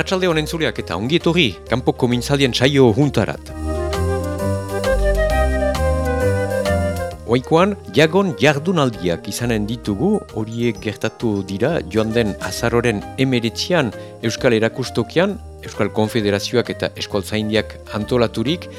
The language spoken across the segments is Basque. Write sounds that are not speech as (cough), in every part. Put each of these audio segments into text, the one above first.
Arratxalde honen zuleak eta ongietorri, kanpoko mintzaldien saio juntarat. Oikoan, jagon jardunaldiak izanen ditugu, horiek gertatu dira joan den azaroren emeretzian Euskal Erakustokian, Euskal Konfederazioak eta Eskualtzaindiak antolaturik,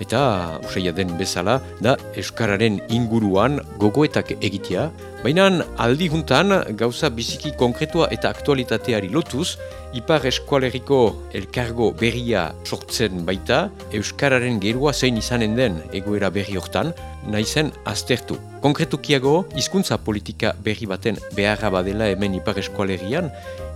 eta usaila den bezala da Euskararen inguruan gogoetak egitea, baina aldi juntan gauza biziki konkretua eta aktualitateari lotuz, Ipar Eskualeriko elkargo berria sortzen baita, Euskararen gerua zein izanen den egoera berri hortan, naizen aztertu. Konkretukiago, hizkuntza politika berri baten beharra badela hemen Ipar Eskualerian,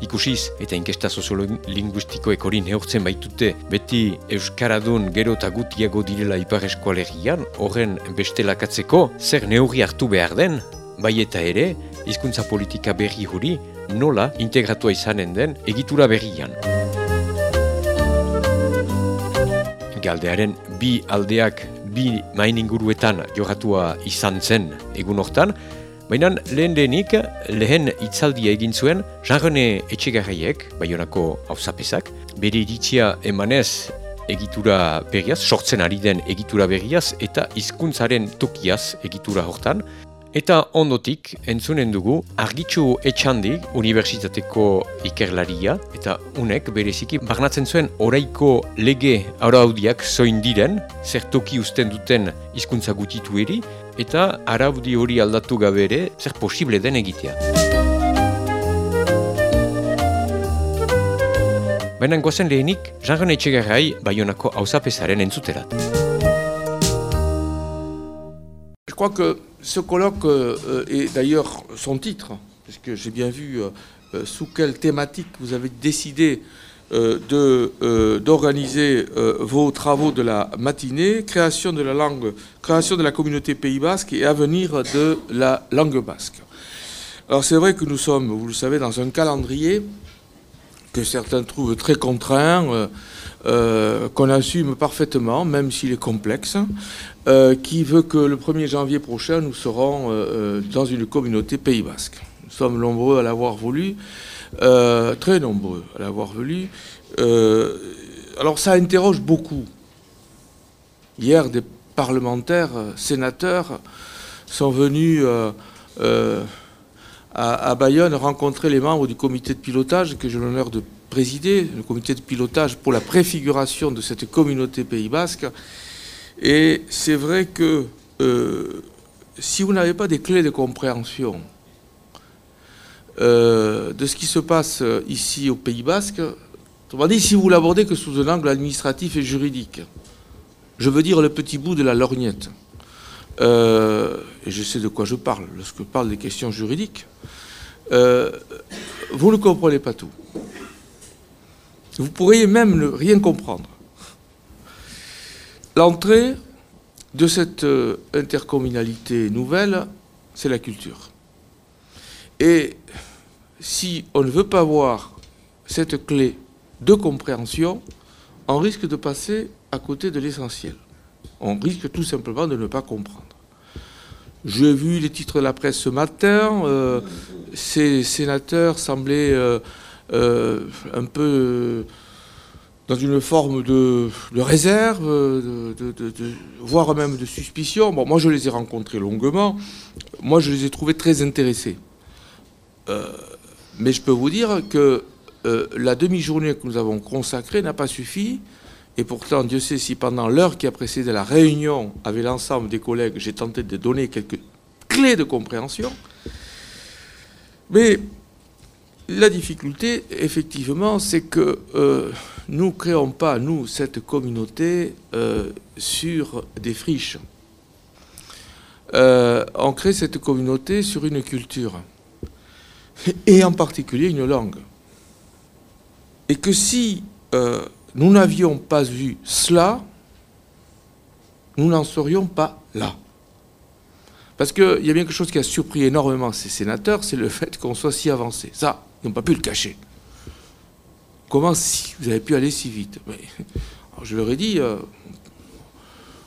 ikusiz eta inkesta soziolinguistikoek hori neortzen baitute beti Euskaradun gero eta gutiago direla Ipar Eskualerian, horren bestelakatzeko zer neurri hartu behar den, bai eta ere, hizkuntza politika berri hori nola integratua izanen den egitura berrian. Galdearen bi aldeak bi main inguruetan jogatua izan zen egun hortan, baina lehen denik lehen itzaldia egin zuen jarrone etxegarraiek, baionako hauzapesak, bere iritzia emanez egitura berriaz, sortzen ari den egitura berriaz eta hizkuntzaren tokiaz egitura hortan, Eta ondotik, entzunen dugu, argitxu etxandi universitateko ikerlaria, eta unek bereziki barnatzen zuen oraiko lege araudiak zoin diren, zer toki usten duten hizkuntza gutitu eri, eta araudi hori aldatu gabe ere, zer posible den egitea. Baina gozen lehenik, jarren etxegarrai baionako hausapesaren entzuterat. Je crois que ce colloque euh, est d'ailleurs son titre, parce que j'ai bien vu euh, euh, sous quelle thématique vous avez décidé d'organiser vos travaux de la matinée, création de la langue, création de la communauté pays basque et avenir de la langue basque. Alors c'est vrai que nous sommes, vous le savez, dans un calendrier que certains trouvent très contraint, qu'on assume parfaitement, même s'il est complexe. Euh, qui veut que le 1er janvier prochain, nous serons euh, euh, dans une communauté Pays Basque. Nous sommes nombreux à l'avoir voulu, très nombreux à l'avoir voulu. alors ça interroge beaucoup. Hier, des parlementaires, sénateurs, sont venus à, Bayonne rencontrer les membres du comité de pilotage que j'ai l'honneur de présider, le comité de pilotage pour la préfiguration de cette communauté Pays Basque. Et c'est vrai que euh, si vous n'avez pas des clés de compréhension euh, de ce qui se passe ici au Pays Basque, autrement dit, si vous l'abordez que sous un angle administratif et juridique, je veux dire le petit bout de la lorgnette, euh, et je sais de quoi je parle lorsque je parle des questions juridiques, vous ne comprenez pas tout. Vous pourriez même ne rien comprendre. L'entrée de cette euh, intercommunalité nouvelle, c'est la culture. Et si on ne veut pas voir cette clé de compréhension, on risque de passer à côté de l'essentiel. On risque tout simplement de ne pas comprendre. J'ai vu les titres de la presse ce matin. Euh, ces sénateurs semblaient euh, un peu dans une forme de, réserve, de, voire même de suspicion. Bon, moi, je les ai rencontrés longuement. Moi, je les ai trouvés très intéressés. Euh, mais je peux vous dire que euh, la demi-journée que nous avons consacrée n'a pas suffi. Et pourtant, Dieu sait si pendant l'heure qui a précédé la réunion avec l'ensemble des collègues, j'ai tenté de donner quelques clés de compréhension. Mais la difficulté, effectivement, c'est que euh, nous ne créons pas, nous, cette communauté euh, sur des friches. Euh, on crée cette communauté sur une culture, et en particulier une langue. Et que si nous n'avions pas vu cela, nous n'en serions pas là. Parce qu'il y a bien quelque chose qui a surpris énormément ces sénateurs, c'est le fait qu'on soit si avancé. Ça, n'ont pas pu le cacher. Comment si vous avez pu aller si vite? Je leur ai dit, euh,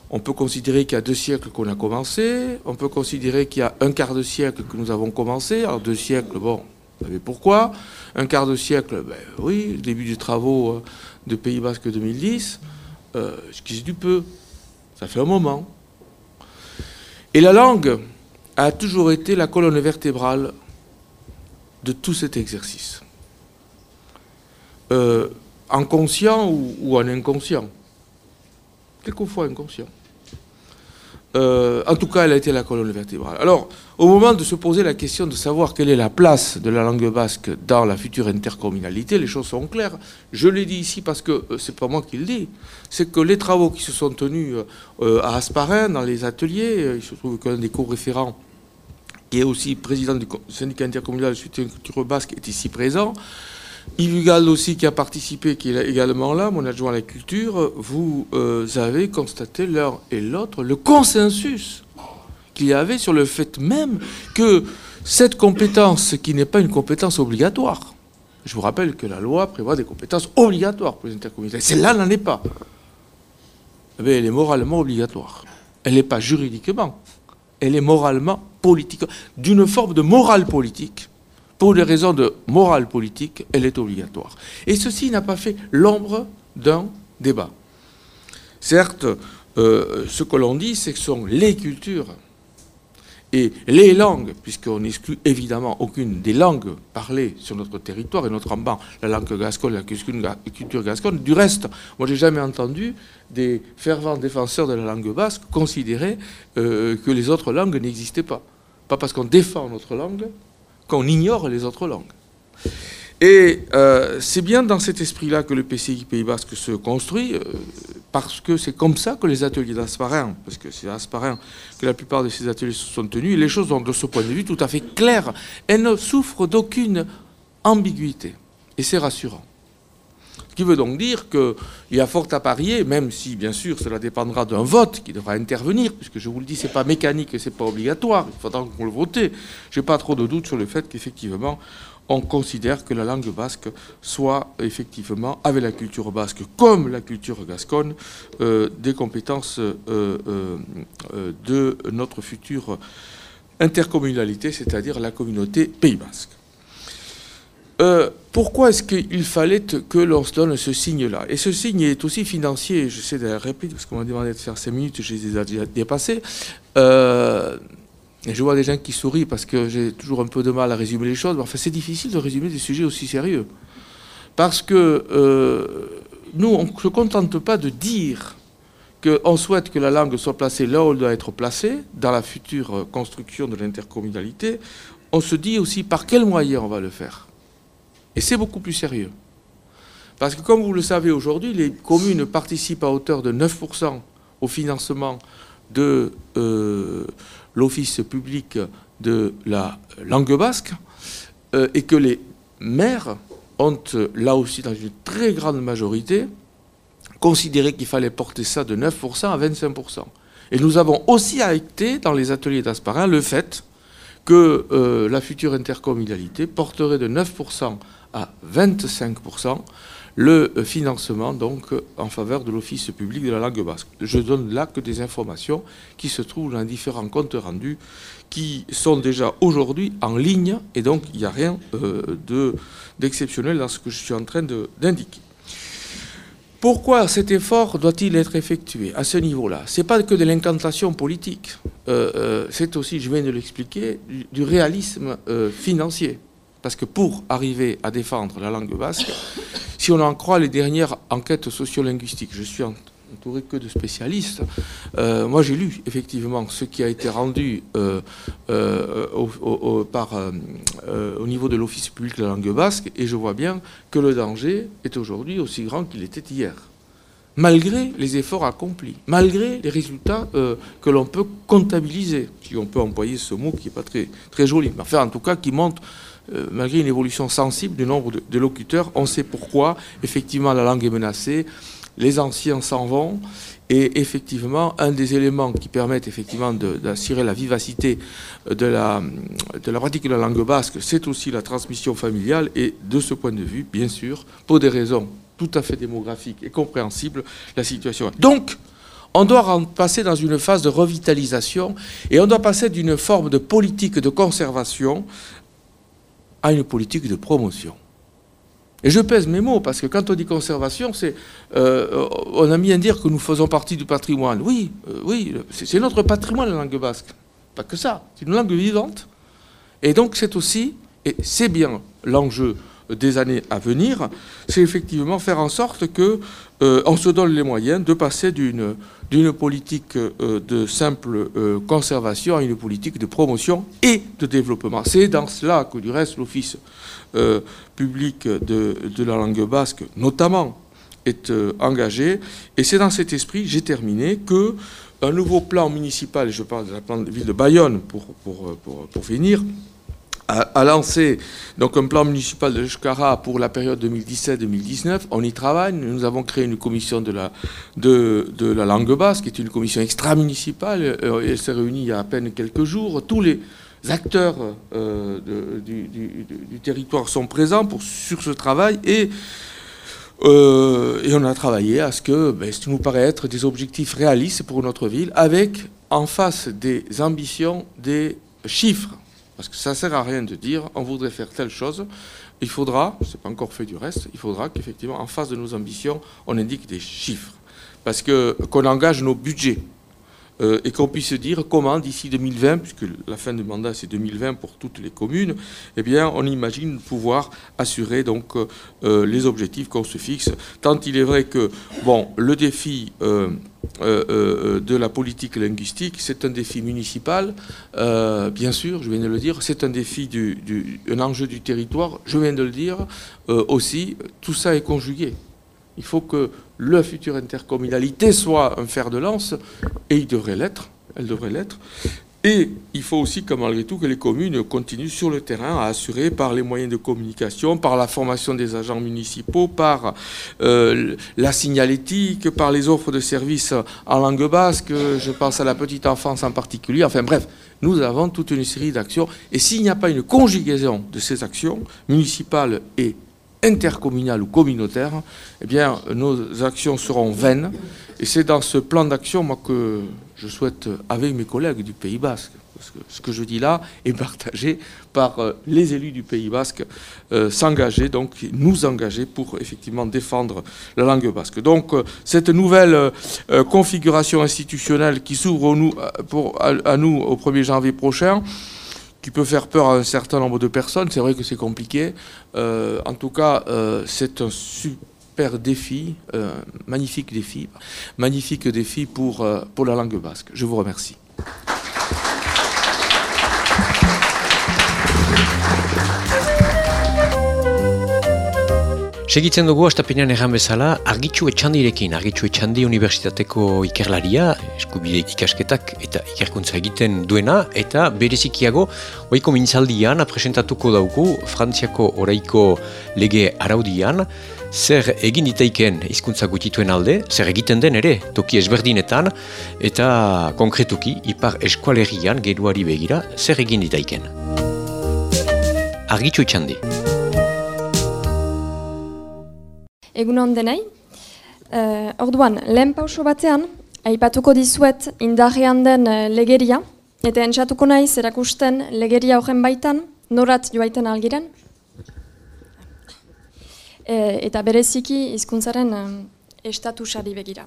on peut considérer qu'il y a deux siècles qu'on a commencé, on peut considérer qu'il y a un quart de siècle que nous avons commencé. Alors deux siècles, bon, Vous savez pourquoi Un quart de siècle, ben oui, le début des travaux euh, de Pays Basque 2010, euh, c'est du peu. Ça fait un moment. Et la langue a toujours été la colonne vertébrale de tout cet exercice. Euh, en conscient ou, en inconscient. Quelquefois inconscient. Euh, en tout cas, elle a été la colonne vertébrale. Alors, au moment de se poser la question de savoir quelle est la place de la langue basque dans la future intercommunalité, les choses sont claires. Je l'ai dit ici parce que euh, c'est pas moi qui le dis. C'est que les travaux qui se sont tenus à Asparin, dans les ateliers, il se trouve qu'un des co-référents qui est aussi président du syndicat intercommunal de soutien culture basque, est ici présent. Yves aussi, qui a participé, qui est également là, mon adjoint à la culture, vous euh, avez constaté l'un et l'autre le consensus qu'il y avait sur le fait même que cette compétence, qui n'est pas une compétence obligatoire, je vous rappelle que la loi prévoit des compétences obligatoires pour les intercommunalités, celle-là n'en est pas. Mais elle est moralement obligatoire. Elle n'est pas juridiquement elle est moralement politique, d'une forme de morale politique. Pour des raisons de morale politique, elle est obligatoire. Et ceci n'a pas fait l'ombre d'un débat. Certes, euh, ce que l'on dit, c'est que ce sont les cultures et les langues, puisqu'on n'exclut évidemment aucune des langues parlées sur notre territoire, et notamment la langue gasconne, la culture gasconne. Du reste, moi, j'ai jamais entendu des fervents défenseurs de la langue basque considérer euh, que les autres langues n'existaient pas. Pas parce qu'on défend notre langue qu'on ignore les autres langues. Et euh, c'est bien dans cet esprit-là que le PCI Pays Basque se construit, euh, parce que c'est comme ça que les ateliers d'Asparin, parce que c'est Asparin que la plupart de ces ateliers se sont tenus, et les choses sont de ce point de vue tout à fait claires. Elles ne souffrent d'aucune ambiguïté. Et c'est rassurant. Ce qui veut donc dire qu'il y a fort à parier, même si bien sûr cela dépendra d'un vote qui devra intervenir, puisque je vous le dis, ce n'est pas mécanique et ce n'est pas obligatoire, il faudra qu'on le vote. Je n'ai pas trop de doute sur le fait qu'effectivement on considère que la langue basque soit effectivement, avec la culture basque comme la culture gasconne, euh, des compétences euh, euh, de notre future intercommunalité, c'est-à-dire la communauté Pays basque. pourquoi est-ce qu'il fallait que l'on se donne ce signe-là? Et ce signe est aussi financier, je sais de la réplique, parce qu'on m'a demandé de faire 5 minutes, je les ai déjà dépassés. Et je vois des gens qui sourient parce que j'ai toujours un peu de mal à résumer les choses. Enfin, c'est difficile de résumer des sujets aussi sérieux. Parce que euh, nous, on ne se contente pas de dire qu'on souhaite que la langue soit placée là où elle doit être placée, dans la future construction de l'intercommunalité. On se dit aussi par quels moyens on va le faire. Et c'est beaucoup plus sérieux. Parce que comme vous le savez aujourd'hui, les communes participent à hauteur de 9% au financement de... Euh, l'office public de la langue basque, euh, et que les maires ont, là aussi dans une très grande majorité, considéré qu'il fallait porter ça de 9% à 25%. Et nous avons aussi acté dans les ateliers d'Asparin le fait que euh, la future intercommunalité porterait de 9% à 25% le financement donc en faveur de l'Office public de la langue basque. Je donne là que des informations qui se trouvent dans différents comptes rendus qui sont déjà aujourd'hui en ligne et donc il n'y a rien euh, d'exceptionnel dans ce que je suis en train d'indiquer. Pourquoi cet effort doit-il être effectué à ce niveau-là? Ce n'est pas que de l'incantation politique, euh, euh, c'est aussi, je viens de l'expliquer, du, réalisme financier. Parce que pour arriver à défendre la langue basque, (laughs) si on en croit les dernières enquêtes sociolinguistiques, je suis entouré que de spécialistes, euh, moi j'ai lu effectivement ce qui a été rendu euh, euh, au, niveau de l'Office public de la langue basque, et je vois bien que le danger est aujourd'hui aussi grand qu'il était hier. Malgré les efforts accomplis, malgré les résultats que l'on peut comptabiliser, si on peut employer ce mot qui n'est pas très, très joli, mais enfin en tout cas qui montre euh, malgré une évolution sensible du nombre de, locuteurs, on sait pourquoi, effectivement, la langue est menacée, les anciens s'en vont, et effectivement, un des éléments qui permettent effectivement d'assurer la vivacité de la, de la pratique de la langue basque, c'est aussi la transmission familiale, et de ce point de vue, bien sûr, pour des raisons tout à fait démographiques et compréhensibles, la situation. Donc, on doit passer dans une phase de revitalisation et on doit passer d'une forme de politique de conservation à une politique de promotion. Et je pèse mes mots, parce que quand on dit conservation, c'est, euh, on a à dire que nous faisons partie du patrimoine. Oui, euh, oui, c'est notre patrimoine, la langue basque. Pas que ça, c'est une langue vivante. Et donc c'est aussi, et c'est bien l'enjeu des années à venir, c'est effectivement faire en sorte que euh, on se donne les moyens de passer d'une d'une politique euh, de simple euh, conservation à une politique de promotion et de développement. C'est dans cela que du reste l'Office public de, de, la langue basque, notamment, est engagé. Et c'est dans cet esprit, j'ai terminé, que un nouveau plan municipal, je parle de la ville de Bayonne pour, pour, pour finir, a, lancé donc un plan municipal de l'Eshkara pour la période 2017-2019. On y travaille. Nous avons créé une commission de la, langue basse, qui est une commission extra-municipale. Euh, elle s'est réunie il y a à peine quelques jours. Tous les acteurs euh, du, territoire sont présents pour, sur ce travail et, euh, on a travaillé à ce que ben, ce qui nous paraît être des objectifs réalistes pour notre ville, avec en face des ambitions des chiffres. Parce que ça ne sert à rien de dire on voudrait faire telle chose. Il faudra, ce n'est pas encore fait du reste, il faudra qu'effectivement, en face de nos ambitions, on indique des chiffres. Parce que qu'on engage nos budgets. Euh, et qu'on puisse dire comment d'ici 2020, puisque la fin du mandat c'est 2020 pour toutes les communes, eh bien on imagine pouvoir assurer donc euh, les objectifs qu'on se fixe. Tant il est vrai que bon le défi euh, de la politique linguistique, c'est un défi municipal, bien sûr, je viens de le dire, c'est un défi du, un enjeu du territoire, je viens de le dire aussi, tout ça est conjugué. Il faut que la future intercommunalité soit un fer de lance, et il devrait l'être, elle devrait l'être. Et il faut aussi que malgré tout que les communes continuent sur le terrain à assurer par les moyens de communication, par la formation des agents municipaux, par euh, la signalétique, par les offres de services en langue basque, je pense à la petite enfance en particulier. Enfin bref, nous avons toute une série d'actions. Et s'il n'y a pas une conjugaison de ces actions, municipales et intercommunale ou communautaire, eh bien, nos actions seront vaines. Et c'est dans ce plan d'action moi, que je souhaite, avec mes collègues du Pays Basque, parce que ce que je dis là est (laughs) partagé par euh, les élus du Pays Basque, euh, s'engager, donc nous engager pour effectivement défendre la langue basque. Donc euh, cette nouvelle configuration institutionnelle qui s'ouvre à, nous au 1er janvier prochain, qui peut faire peur à un certain nombre de personnes. C'est vrai que c'est compliqué. Euh, en tout cas, euh, c'est un super défi, euh, magnifique défi, magnifique défi pour, pour la langue basque. Je vous remercie. Segitzen dugu, astapenean erran bezala, argitxu etxandirekin, argitxu etxandi universitateko ikerlaria, eskubide ikasketak eta ikerkuntza egiten duena, eta berezikiago, oiko mintzaldian, presentatuko dauku, Frantziako oraiko lege araudian, zer egin ditaiken hizkuntza gutituen alde, zer egiten den ere, toki ezberdinetan, eta konkretuki, ipar eskualerian, geruari begira, zer egin ditaiken. Argitxu etxandi. Egun denei. Uh, orduan, lehen pauso batean, aipatuko dizuet indarrean den uh, legeria, eta entzatuko naiz erakusten legeria horren baitan, norat joaiten algiren. E, eta bereziki hizkuntzaren estatusari begira.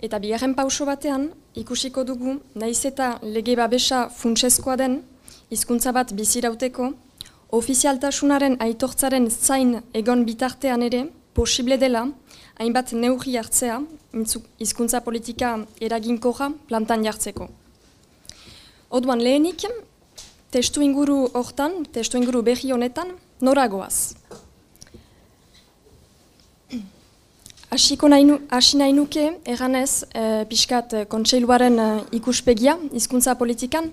Eta bigarren pauso batean, ikusiko dugu, naiz eta lege babesa funtsezkoa den, hizkuntza bat bizirauteko, ofizialtasunaren aitortzaren zain egon bitartean ere, posible dela, hainbat neurri hartzea, hizkuntza politika eraginkoja plantan jartzeko. Oduan lehenik, testu inguru hortan, testu inguru behi honetan, noragoaz. Asiko hasi nahi nuke, eganez, e, pixkat kontseiluaren e, ikuspegia, hizkuntza politikan,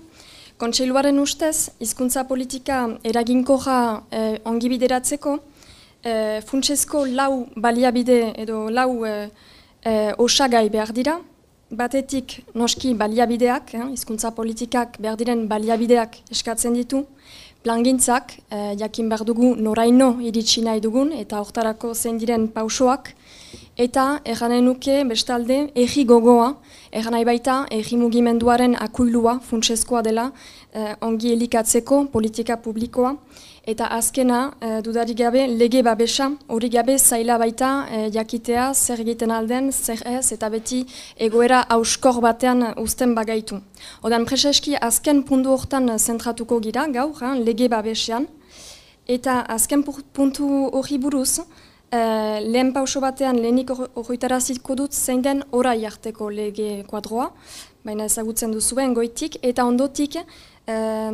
Kontseiluaren ustez, hizkuntza politika eraginkoja e, ongi bideratzeko, e, funtsezko lau baliabide edo lau e, e, osagai behar dira. Batetik noski baliabideak, eh, hizkuntza politikak behar diren baliabideak eskatzen ditu. Plangintzak, e, jakin behar dugu noraino iritsi nahi dugun eta hortarako zein diren pausoak. Eta erranen nuke bestalde erri gogoa, Egan nahi baita, egi mugimenduaren akuilua funtsezkoa dela eh, ongi elikatzeko politika publikoa eta azkena, e, dudarik gabe, lege babesa, hori gabe zaila baita e, jakitea, zer egiten alden, zer ez, eta beti egoera hauskor batean uzten bagaitu. Odan preseski azken puntu hortan zentratuko gira, gaur, lege babesean, eta azken puntu hori buruz, Uh, lehen pauso batean lehenik horretaraziko dut zein den orai harteko lege kuadroa, baina ezagutzen duzuen goitik, eta ondotik uh,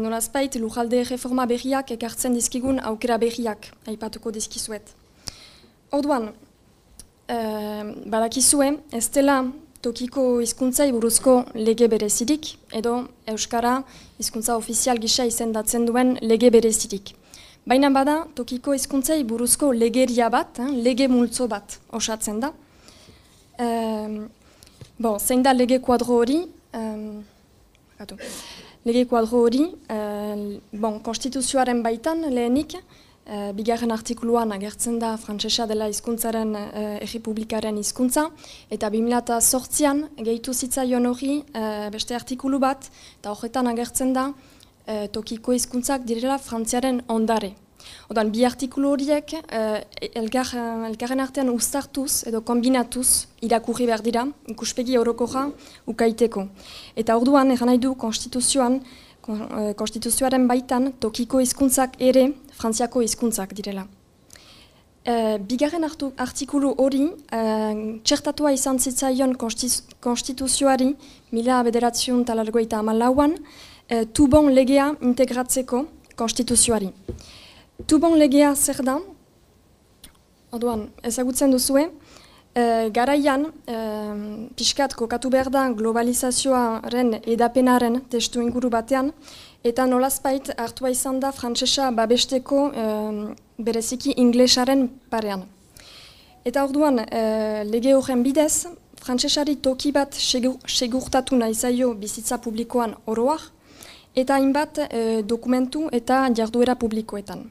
nolazpait lujalde reforma berriak ekartzen dizkigun aukera berriak aipatuko dizkizuet. Orduan, uh, badakizue, ez dela tokiko hizkuntzai buruzko lege berezirik, edo Euskara hizkuntza ofizial gisa izendatzen duen lege berezirik. Baina bada, tokiko hizkuntzai buruzko legeria bat, eh, lege multzo bat osatzen da. Um, bo, zein da lege kuadro hori? Um, lege kuadro hori, uh, bon, konstituzioaren baitan lehenik, uh, bigarren artikuluan agertzen da frantsesa dela hizkuntzaren uh, errepublikaren hizkuntza, eta 2008an gehitu zitzaion hori uh, beste artikulu bat, eta horretan agertzen da, e, tokiko hizkuntzak direla frantziaren ondare. Odan, bi artikulu horiek uh, elgar, elgarren artean ustartuz edo kombinatuz irakurri behar dira, ikuspegi orokoja ukaiteko. Eta orduan, eran nahi du konstituzioan, konstituzioaren baitan, tokiko hizkuntzak ere frantziako hizkuntzak direla. Uh, bigarren artikulu hori, uh, txertatua izan zitzaion konstituzioari, mila bederatzion talargoita amalauan, Eh, tubon legea integratzeko konstituzioari. Tubon legea zer da? Oduan, ezagutzen duzue, e, garaian, e, pixkat kokatu behar da globalizazioaren edapenaren testu inguru batean, eta nolazpait hartua izan da frantsesa babesteko e, bereziki inglesaren parean. Eta orduan, e, lege horren bidez, frantsesari toki bat segurtatu nahi zaio bizitza publikoan oroak, eta hainbat e, dokumentu eta jarduera publikoetan.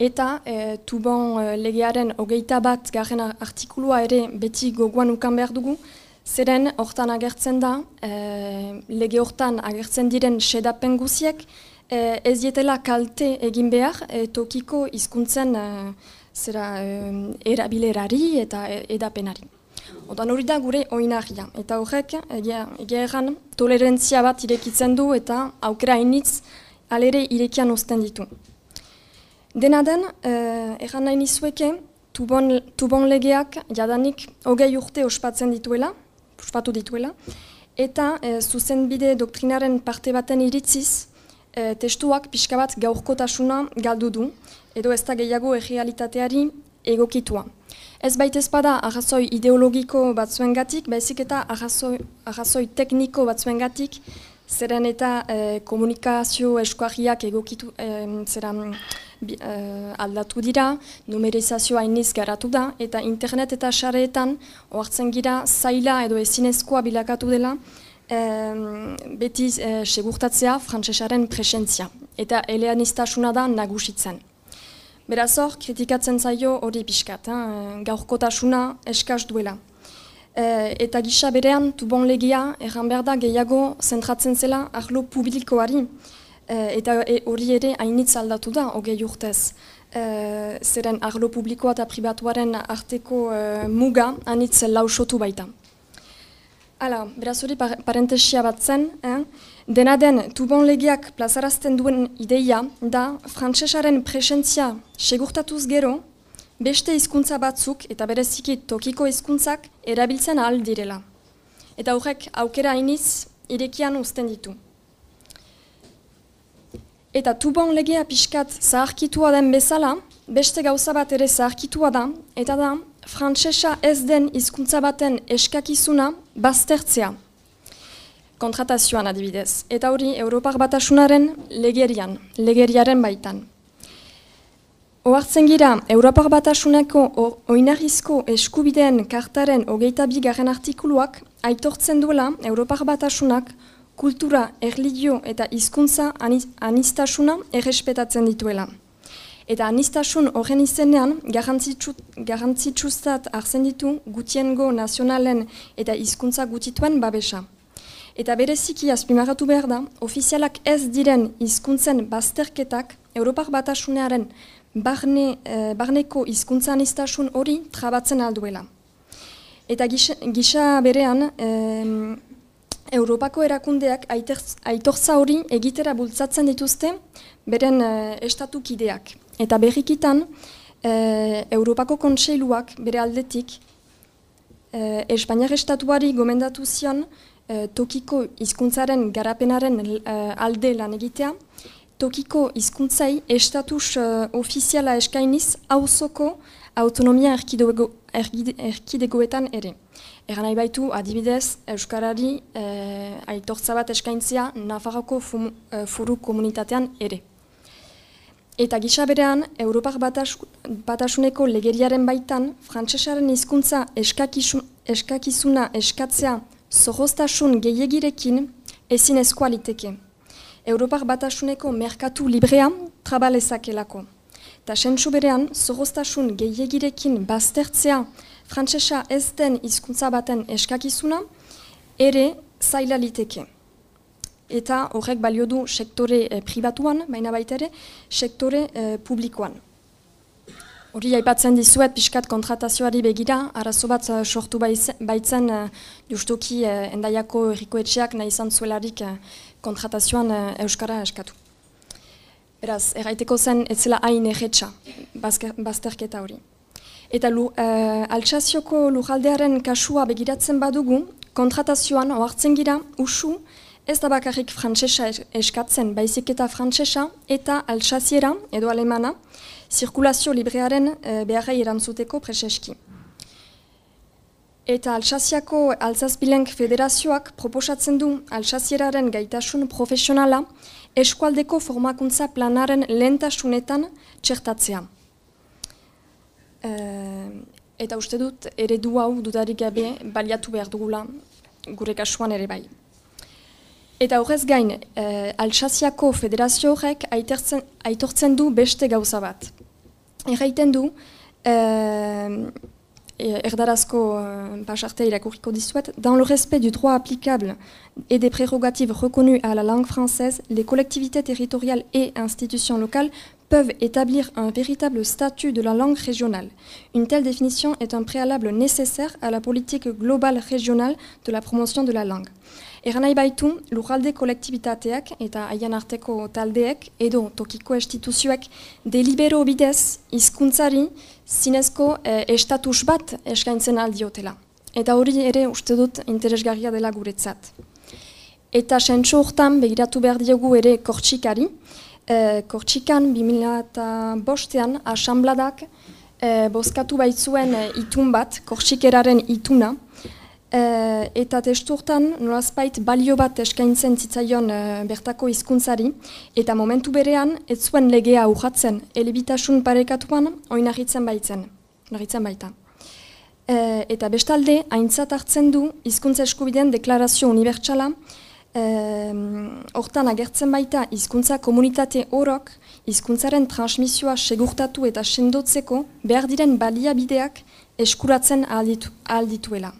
Eta e, tubon e, legearen hogeita bat garen artikulua ere beti goguan ukan behar dugu, zeren hortan agertzen da, e, lege hortan agertzen diren sedapen guziek, e, ez dietela kalte egin behar e, tokiko hizkuntzen e, zera e, erabilerari eta edapenari. Odan hori da gure oinarria. Eta horrek, egia erran, tolerantzia bat irekitzen du eta aukera initz alere irekian osten ditu. Dena den, eh, erran nahi nizueke, tubon, tubon legeak jadanik hogei urte ospatzen dituela, ospatu dituela, eta eh, zuzenbide doktrinaren parte baten iritziz, eh, testuak pixka bat gaurkotasuna galdu du, edo ez da gehiago errealitateari egokitua. Ez baita ezpada arrazoi ideologiko batzuen gatik, baizik eta arrazoi, arrazoi tekniko batzuen gatik, zeren eta eh, komunikazio eskuariak egokitu, eh, zera, eh, aldatu dira, numerizazioa iniz garatu da, eta internet eta xareetan oartzen gira zaila edo ezinezkoa bilakatu dela, beti eh, segurtatzea frantsesaren presentzia, eta eleanistasuna da nagusitzen. Beraz hor, kritikatzen zaio hori pixkat, eh? gaurkotasuna eskaz duela. E, eta gisa berean, tubon legia, erran behar da gehiago zentratzen zela arlo publikoari, e, eta e, hori ere hainitz aldatu da, hogei urtez. E, zeren arlo publikoa eta pribatuaren arteko e, muga hainitz lausotu baita. Hala, beraz hori parentesia bat zen, eh? Dena den tubon legiak plazarazten duen ideia da frantsesaren presentzia segurtatuz gero, beste hizkuntza batzuk eta bereziki tokiko hizkuntzak erabiltzen ahal direla. Eta horrek aukera iniz irekian uzten ditu. Eta tubon legea pixkat zaharkitua den bezala, beste gauza bat ere zaharkitua da, eta da frantsesa ez den hizkuntza baten eskakizuna baztertzea. Kontratazioan adibidez. Eta hori Europar batasunaren legerian, legeriaren baitan. Oartzen gira, Europar batasuneko oinarrizko eskubideen kartaren hogeita bigarren artikuluak aitortzen duela Europar batasunak kultura, erligio eta hizkuntza anistasuna errespetatzen dituela. Eta anistasun horren izenean, garantzitsuzat arzen ditu gutiengo nazionalen eta hizkuntza gutituen babesa. Eta bereziki azpimarratu behar da, ofizialak ez diren hizkuntzen bazterketak Europar batasunearen barne, eh, barneko hizkuntzan iztasun hori trabatzen alduela. Eta gisa, gisa berean, eh, Europako erakundeak aitortza hori egitera bultzatzen dituzte beren eh, estatukideak. Eta berrikitan, eh, Europako kontseiluak bere aldetik eh, Espainiar estatuari gomendatu zion tokiko hizkuntzaren garapenaren eh, alde lan egitea, tokiko hizkuntzai estatus uh, ofiziala eskainiz hauzoko autonomia erkidego, erkidegoetan ere. Egan nahi baitu, adibidez, Euskarari eh, aitortza bat eskaintzia Nafarroko eh, furu komunitatean ere. Eta gisa berean, Europar batas, batasuneko legeriaren baitan, frantsesaren hizkuntza eskakizuna eskatzea zorroztasun gehiagirekin ezin eskualiteke. Europar batasuneko merkatu librea trabalezakelako. Ta sentsu berean, zorroztasun gehiagirekin baztertzea frantsesa ez den hizkuntza baten eskakizuna, ere zaila liteke. Eta horrek balio du sektore eh, pribatuan, baina baita ere, sektore eh, publikoan. Hori aipatzen dizuet pixkat kontratazioari begira, arazo bat uh, sortu baitzen uh, justuki uh, endaiako errikoetxeak nahi izan zuelarik kontratazioan Euskara eskatu. Beraz, erraiteko zen ez zela hain erretxa bazterketa hori. Eta lu, uh, altsazioko lujaldearen kasua begiratzen badugu, kontratazioan ohartzen gira usu ez da bakarrik frantsesa eskatzen baizik eta frantsesa eta altsaziera edo alemana, zirkulazio librearen e, beharrei erantzuteko preseski. Eta Alsaziako Alsazbilenk Federazioak proposatzen du Alsazieraren gaitasun profesionala eskualdeko formakuntza planaren lentasunetan txertatzea. E, eta uste dut eredu hau dudarik gabe baliatu behar dugula gure kasuan ere bai. Eta horrez gain, e, Alsaziako federazio horrek aitortzen du beste gauza bat. Erraiten du, e, erdarazko e, pasarte irakurriko dizuet, dans le respect du droit applicable et des prérogatives reconnues à la langue française, les collectivités territoriales et institutions locales peuvent établir un véritable statut de la langue régionale. Une telle définition est un préalable nécessaire à la politique globale régionale de la promotion de la langue. Eran nahi baitu, lujalde kolektibitateak eta haien arteko taldeek edo tokiko estituzioek delibero bidez hizkuntzari zinezko eh, estatus bat eskaintzen aldiotela. Eta hori ere uste dut interesgarria dela guretzat. Eta sentso hortan begiratu behar diogu ere kortxikari. Eh, kortxikan 2005an asambladak eh, bozkatu baitzuen eh, itun bat, kortxikeraren ituna, Uh, eta testurtan nolazpait balio bat eskaintzen zitzaion uh, bertako hizkuntzari eta momentu berean ez zuen legea urratzen elebitasun parekatuan oinarritzen baitzen, narritzen baita. Uh, eta bestalde, haintzat hartzen du hizkuntza eskubideen deklarazio unibertsala hortan agertzen baita hizkuntza komunitate horok hizkuntzaren transmisioa segurtatu eta sendotzeko behar diren baliabideak eskuratzen aldituela.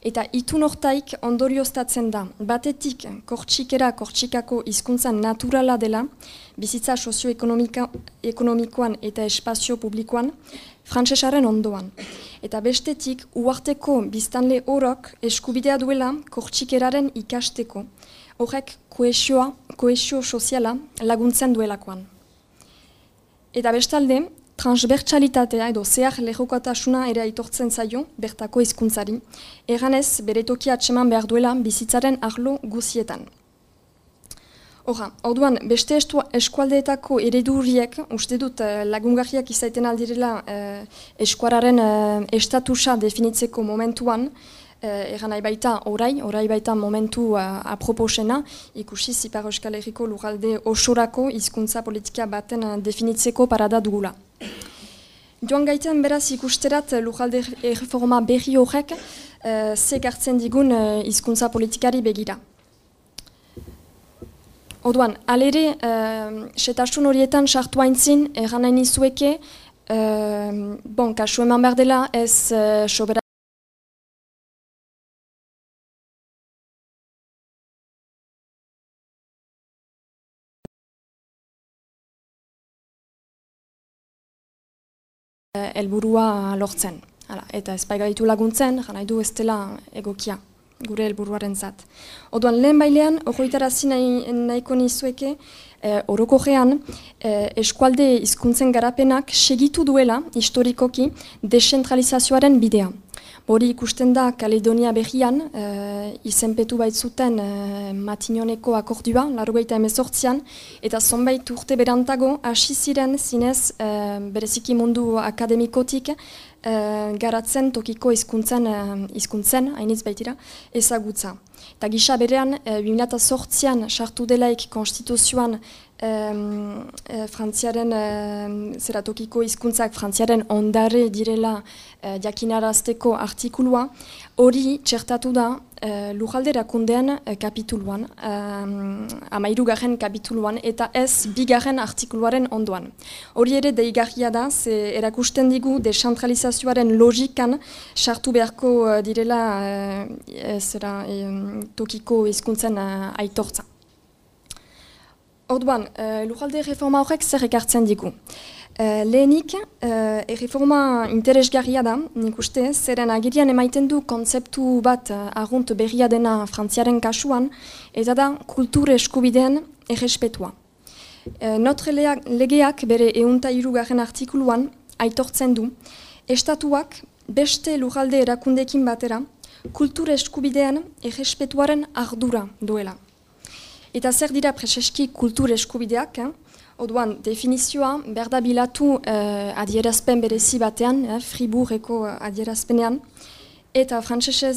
Eta itun hortaik ondorioztatzen da, batetik kortxikera kortxikako hizkuntza naturala dela, bizitza sozioekonomikoan eta espazio publikoan, frantsesaren ondoan. Eta bestetik, uarteko biztanle horok eskubidea duela kortxikeraren ikasteko, horrek koesioa, koesio soziala laguntzen duelakoan. Eta bestalde, transbertsalitatea edo zehar lehokatasuna ere aitortzen zaio bertako hizkuntzari, eganez bere tokia atseman behar duela bizitzaren arlo guzietan. Hora, orduan, beste eskualdeetako ereduriek, uste dut eh, lagungarriak izaiten aldirela eh, eskuararen eh, estatusa definitzeko momentuan, eh, eran nahi baita orai, orai baita momentu uh, aproposena, ikusi Zipar Euskal Herriko lugalde osorako hizkuntza politika baten uh, definitzeko parada dugula. Joan gaiten beraz ikusterat lujalde erreforma berri horrek uh, ze digun uh, hizkuntza politikari begira. Oduan, alere, uh, setasun horietan sartu haintzin, erran nahi nizueke, uh, bon, kasu eman behar dela ez uh, helburua lortzen. Hala, eta ez baigaitu laguntzen, jana du ez dela egokia gure helburuaren zat. Oduan, lehen bailean, horretarazi nahi, nahiko nizueke, e, oroko gean, e, eskualde hizkuntzen garapenak segitu duela, historikoki, desentralizazioaren bidea. Hori ikusten da Kaledonia behian, e, izenpetu baitzuten e, matinoneko akordua, larugaita emezortzian, eta zonbait urte berantago, hasi ziren zinez e, bereziki mundu akademikotik, uh, garatzen tokiko hizkuntzen uh, hizkuntzen hainitz baitira ezagutza. Eta gisa berean, uh, 2008an sartu delaik konstituzioan um, uh, frantziaren uh, tokiko hizkuntzak frantziaren ondare direla uh, jakinarazteko artikulua, hori txertatu da uh, lujalde rakundean uh, kapituluan, um, amairu garen kapituluan, eta ez bigarren artikuluaren ondoan. Hori ere deigarria da, ze erakusten digu desantralizazioaren logikan sartu beharko direla uh, zera, um, tokiko hizkuntzen aitortza. Orduan, uh, lujalde reforma horrek zer ekartzen digu. Uh, lehenik, uh, erreforma interesgarria da, nik uste, zeren agirian emaiten du kontzeptu bat argunt berria dena frantziaren kasuan, eta da kultur eskubideen errespetua. Uh, notre legeak bere eunta irugarren artikuluan aitortzen du, estatuak beste lujalde erakundekin batera, kultur eskubidean errespetuaren ardura duela. Eta zer dira preseski kultur eskubideak, eh? Oduan, definizioa, berda bilatu eh, adierazpen berezi batean, eh, Fribourgeko eh, adierazpenean, eta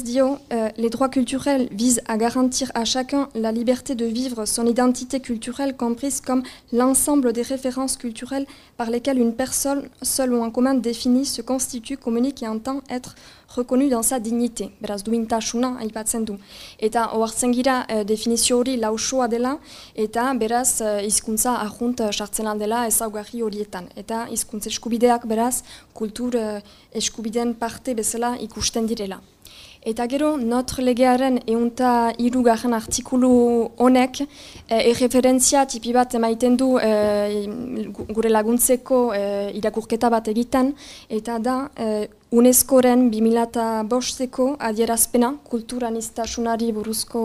dio, eh, les droits culturels visent à garantir à chacun la liberté de vivre son identité culturelle comprise comme l'ensemble des références culturelles par lesquelles une personne, seule ou en commun définie, se constitue, communique et entend être reconnu dans sa dignité, beraz duintasuna aipatzen du. Eta ohartzen gira e, definizio hori lausoa dela, eta beraz e, hizkuntza ahunt eh, sartzen aldela ezaugarri horietan. Eta hizkuntza eskubideak beraz kultur e, eskubideen parte bezala ikusten direla. Eta gero, notre legearen eunta irugarren artikulu honek e, erreferentzia tipi bat emaiten du gure laguntzeko e, irakurketa bat egiten, eta da UNESCO-ren 2005-eko adierazpena, kulturanistasunari buruzko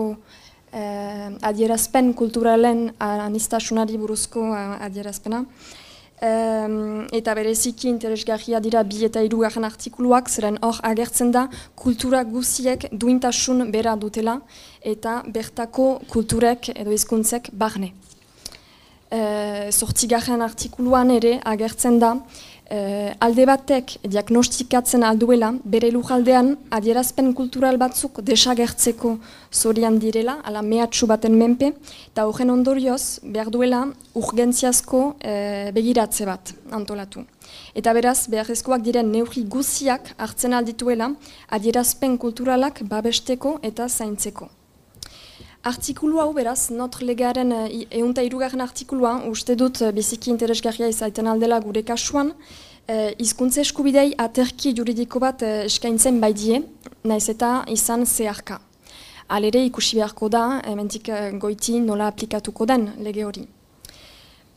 eh, adierazpen kulturalen anistasunari buruzko eh, adierazpena. eta bereziki interesgarria dira bi eta irugarren artikuluak, zeren hor agertzen da kultura guziek duintasun bera dutela eta bertako kulturek edo hizkuntzek barne. Zortzigarren eh, artikuluan ere agertzen da Uh, alde batek diagnostikatzen alduela, bere lujaldean adierazpen kultural batzuk desagertzeko zorian direla, ala mehatxu baten menpe, eta horren ondorioz behar duela urgentziazko uh, begiratze bat antolatu. Eta beraz, beharrezkoak diren neurri guziak hartzen aldituela adierazpen kulturalak babesteko eta zaintzeko. Artikulu hau beraz, not legaren eunta irugarren artikulua, uste dut eh, biziki interesgarria izaiten aldela gure kasuan, eh, izkuntze eskubidei aterki juridiko bat eh, eskaintzen baidie, naiz eta izan zeharka. Alere ikusi beharko da, ementik eh, goiti nola aplikatuko den lege hori.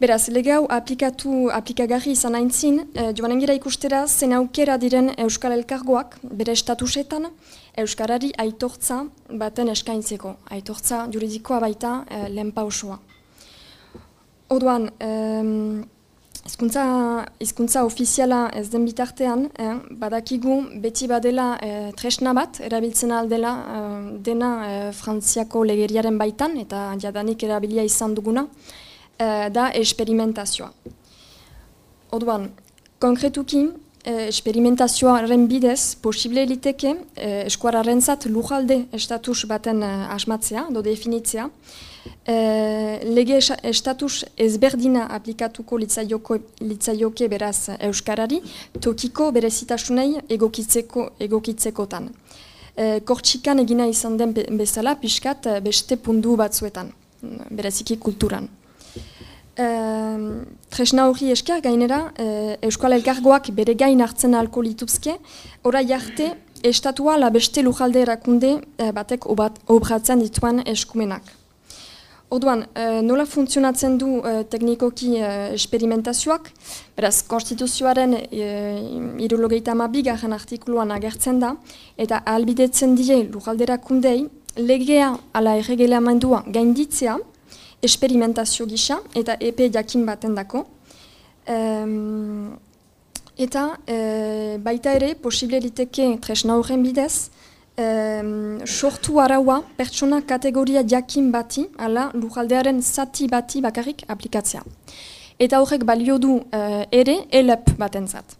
Beraz, lege hau aplikatu, aplikagarri izan aintzin, e, joan engira ikustera zen aukera diren Euskal Elkargoak, bere estatusetan, Euskarari aitortza baten eskaintzeko. Aitortza juridikoa baita e, lehen pausoa. Oduan, izkuntza ofiziala ez den bitartean, eh, badakigu beti badela eh, tresna bat, erabiltzen aldela dena frantziako legeriaren baitan, eta jadanik erabilia izan duguna, uh, da esperimentazioa. Oduan, konkretuki, uh, esperimentazioaren bidez, posible eliteke uh, eskuararen zat lujalde estatus baten asmatzea, do definitzea, Uh, lege estatus ezberdina aplikatuko litzaioke beraz Euskarari, tokiko berezitasunei egokitzeko, egokitzekotan. Uh, kortxikan egina izan den bezala, pixkat beste pundu batzuetan, bereziki kulturan. Uh, tresna hori esker gainera, uh, Euskal Elkargoak bere gain hartzen ahalko lituzke, orai arte, estatua la lujalde erakunde uh, batek obat, obratzen dituen eskumenak. Oduan, uh, nola funtzionatzen du uh, teknikoki uh, esperimentazioak? Beraz, konstituzioaren uh, irulogeita amabigaren artikuluan agertzen da, eta albidetzen die lujalderakundei legea ala erregela mandua gainditzea, esperimentazio gisa, eta EP jakin baten dako. Um, eta uh, baita ere, posible liteke tresna horren bidez, um, sortu araua pertsona kategoria jakin bati, ala lujaldearen zati bati bakarrik aplikatzea. Eta horrek balio du uh, ere elep batentzat.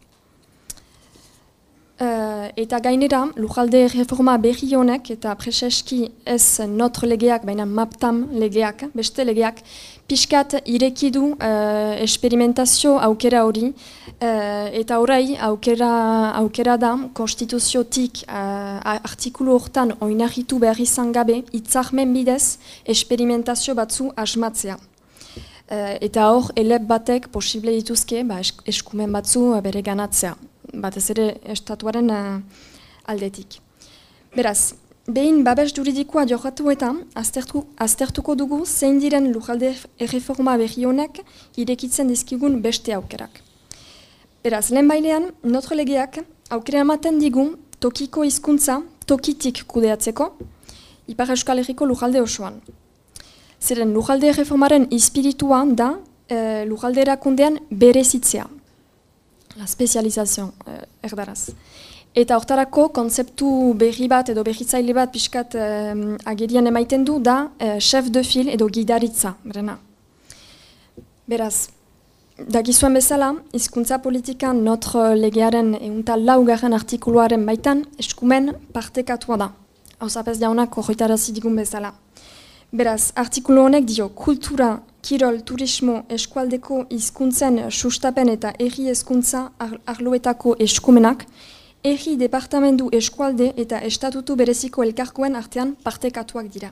Uh, eta gainera, lujalde reforma berri honek eta preseski ez notre legeak, baina maptam legeak, beste legeak, pixkat irekidu uh, esperimentazio aukera hori, uh, eta orai aukera, aukera da konstituziotik uh, artikulu hortan oinahitu behar izan gabe, itzahmen bidez, esperimentazio batzu asmatzea. Eta hor, elep batek posible dituzke ba, eskumen batzu bere ganatzea batez ere estatuaren uh, aldetik. Beraz, behin babes juridikoa jokatu eta aztertu, aztertuko dugu zein diren lujalde erreforma berri honek irekitzen dizkigun beste aukerak. Beraz, lehen bailean, notre legeak aukera ematen digu tokiko hizkuntza tokitik kudeatzeko, Ipar Euskal Herriko lujalde osoan. Zeren lujalde reformaren ispiritua da e, lujalde erakundean berezitzea, La spezializazio, eh, erdaraz. Eta hortarako konzeptu berri bat edo berritzaile bat pixkat eh, agerian emaiten du da eh, chef de fil edo gidaritza, brena. Beraz, dagizuen bezala, hizkuntza politikan notre legearen eunta laugarren artikuluaren baitan eskumen partekatua da. Hau zapez jaunak horretarazi digun bezala. Beraz, artikulu honek dio kultura kirol, turismo, eskualdeko hizkuntzen sustapen eta erri hezkuntza arloetako eskumenak, erri departamendu eskualde eta estatutu bereziko elkarkoen artean partekatuak dira.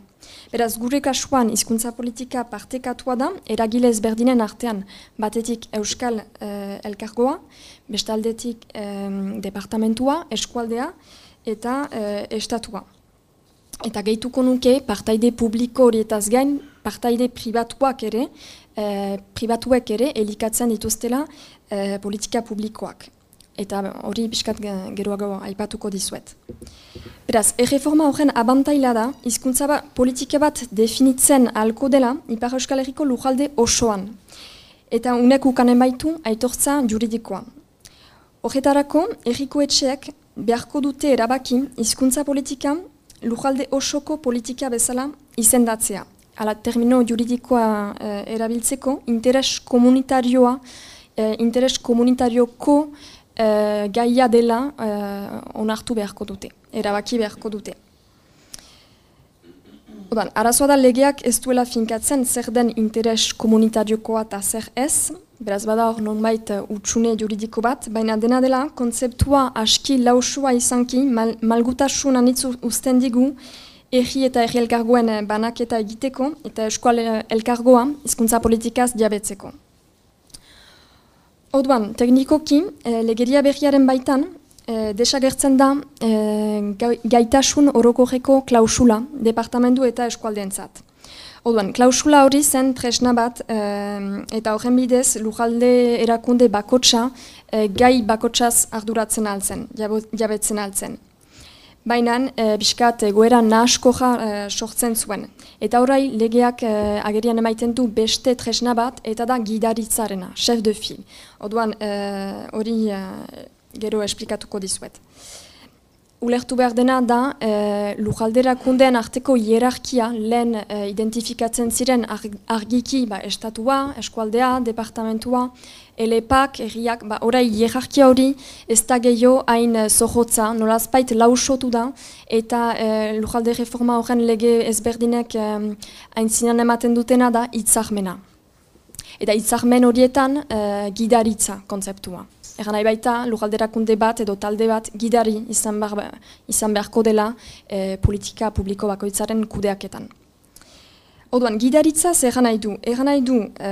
Beraz, gure kasuan hizkuntza politika partekatua da, eragilez berdinen artean batetik euskal eh, elkargoa, bestaldetik eh, departamentua, eskualdea eta eh, estatua. Eta gehituko nuke, partaide publiko horietaz gain, partaide pribatuak ere, e, pribatuek ere, elikatzen dituztela e, politika publikoak. Eta hori biskat geroago aipatuko dizuet. Beraz, erreforma horren abantaila da, hizkuntza ba, politika bat definitzen alko dela, Ipar Euskal Herriko lujalde osoan. Eta unek ukanen baitu, aitortza juridikoa. Horretarako, erriko etxeak beharko dute erabaki hizkuntza politika lujalde osoko politika bezala izendatzea. Ala termino juridikoa eh, erabiltzeko, interes komunitarioa, eh, interes komunitarioko eh, gaia dela eh, onartu beharko dute, erabaki beharko dute. Odan, arazoa da legeak ez duela finkatzen zer den interes komunitariokoa eta zer ez, beraz bada hor nonbait uh, utxune juridiko bat, baina dena dela kontzeptua aski lausua izanki mal, malgutasun anitzu usten digu erri eta erri elkargoen uh, banaketa egiteko eta eskual uh, elkargoa hizkuntza politikaz diabetzeko. Oduan, teknikoki, eh, legeria berriaren baitan, e, desagertzen da e, gaitasun orokorreko klausula departamendu eta eskualdeentzat. Oduan, klausula hori zen tresna bat e, eta horren bidez lujalde erakunde bakotsa e, gai bakotsaz arduratzen altzen, jabetzen altzen. Baina, e, biskat, goera nahasko e, sortzen zuen. Eta orai, legeak e, agerian emaiten du beste tresna bat, eta da gidaritzarena, chef de fil. Oduan, hori gero esplikatuko dizuet. Ulertu behar dena da, e, lujalderakundean arteko hierarkia lehen e, identifikatzen ziren argiki ba, estatua, eskualdea, departamentua, elepak, erriak, ba, orai hierarkia hori ez da gehiago hain e, zohotza, nolazpait lausotu da, eta e, lujalde reforma horren lege ezberdinek e, hain zinan ematen dutena da itzahmena. Eta itzahmen horietan e, gidaritza kontzeptua. Egan nahi baita, lujalderakunde bat edo talde bat gidari izan, bar, izan beharko dela e, politika publiko bakoitzaren kudeaketan. Oduan, gidaritza zer nahi du? Egan nahi du, e,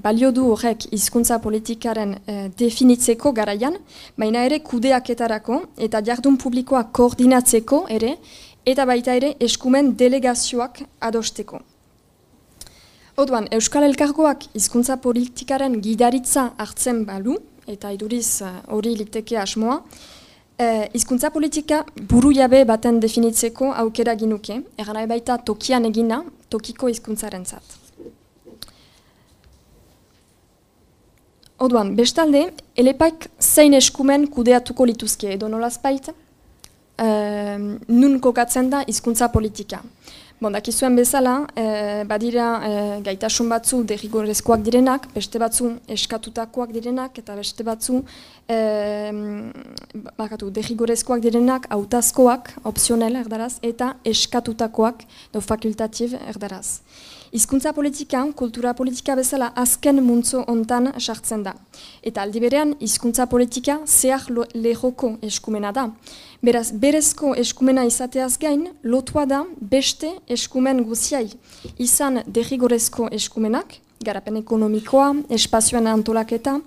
balio du horrek hizkuntza politikaren e, definitzeko garaian, baina ere kudeaketarako eta jardun publikoa koordinatzeko ere, eta baita ere eskumen delegazioak adosteko. Oduan, Euskal Elkargoak hizkuntza politikaren gidaritza hartzen balu, eta iduriz eh, hori liteke asmoa, eh, hizkuntza politika buru jabe baten definitzeko aukera ginuke, egan baita tokian egina, tokiko hizkuntzaren zat. Oduan, bestalde, elepak zein eskumen kudeatuko lituzke edo nolazpait, uh, nun kokatzen da hizkuntza politika. Bon, dakizuen bezala, e, badira e, gaitasun batzu derrigorezkoak direnak, beste batzu eskatutakoak direnak, eta beste batzu e, bakatu, derrigorezkoak direnak autazkoak, opzionel erdaraz, eta eskatutakoak, do fakultativ erdaraz. Hizkuntza politika, kultura politika bezala azken muntzo hontan sartzen da. Eta aldi berean, hizkuntza politika zehar lehoko eskumena da. Beraz, berezko eskumena izateaz gain, lotua da beste eskumen guziai. Izan derrigorezko eskumenak, garapen ekonomikoa, espazioan antolaketa,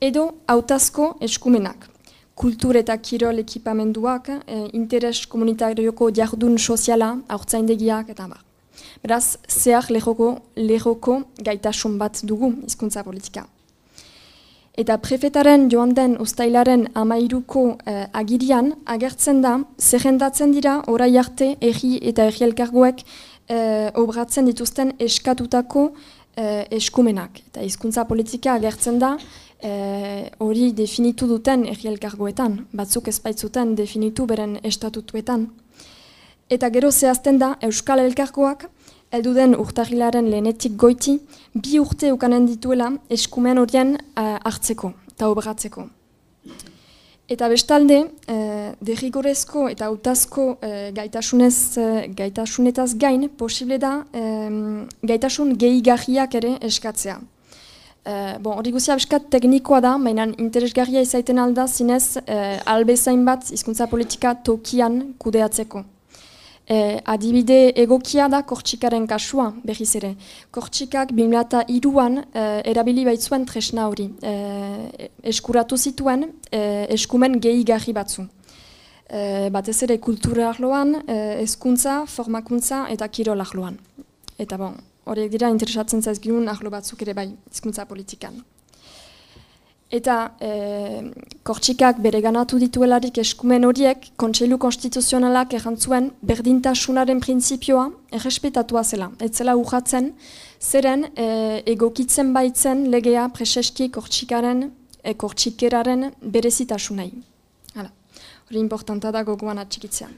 edo autazko eskumenak. Kultur eta kirol ekipamenduak, e, interes komunitarioko jardun soziala, haurtzaindegiak eta bar. Beraz, zehar lehoko, lehoko gaitasun bat dugu hizkuntza politika. Eta prefetaren joan den ustailaren amairuko eh, agirian, agertzen da, zerrendatzen dira orai arte erri eta erri elkargoek eh, obratzen dituzten eskatutako eh, eskumenak. Eta hizkuntza politika agertzen da, eh, hori definitu duten erri elkargoetan, batzuk ezpaitzuten definitu beren estatutuetan. Eta gero zehazten da, Euskal Elkargoak, elduden urtahilaren lehenetik goiti, bi urte ukanen dituela eskumen horien uh, hartzeko eta obratzeko. Eta bestalde, uh, derrigorezko eta utazko uh, gaitasunez, uh, gaitasunetaz gain, posible da um, gaitasun gehigarriak ere eskatzea. Uh, bon, hori guzia beskat teknikoa da, mainan interesgarria izaiten alda zinez uh, albezain bat hizkuntza politika tokian kudeatzeko. E, adibide egokia da kortxikaren kasua, berriz ere. Kortxikak 2002an e, erabili baitzuen tresna hori. E, eskuratu zituen e, eskumen gehi garri batzu. E, batez ere kultura arloan, e, eskuntza, formakuntza eta kirol arloan. Eta bon, horiek dira interesatzen zaizginun arlo batzuk ere bai, hizkuntza politikan. Eta e, kortxikak bere ganatu dituelarik eskumen horiek, kontseilu konstituzionalak errantzuen berdintasunaren printzipioa errespetatua zela. Ez zela urratzen, zeren e, egokitzen baitzen legea preseski kortxikaren, e, kortxikeraren berezitasunai. Hala, hori importanta da gogoan atxikitzea.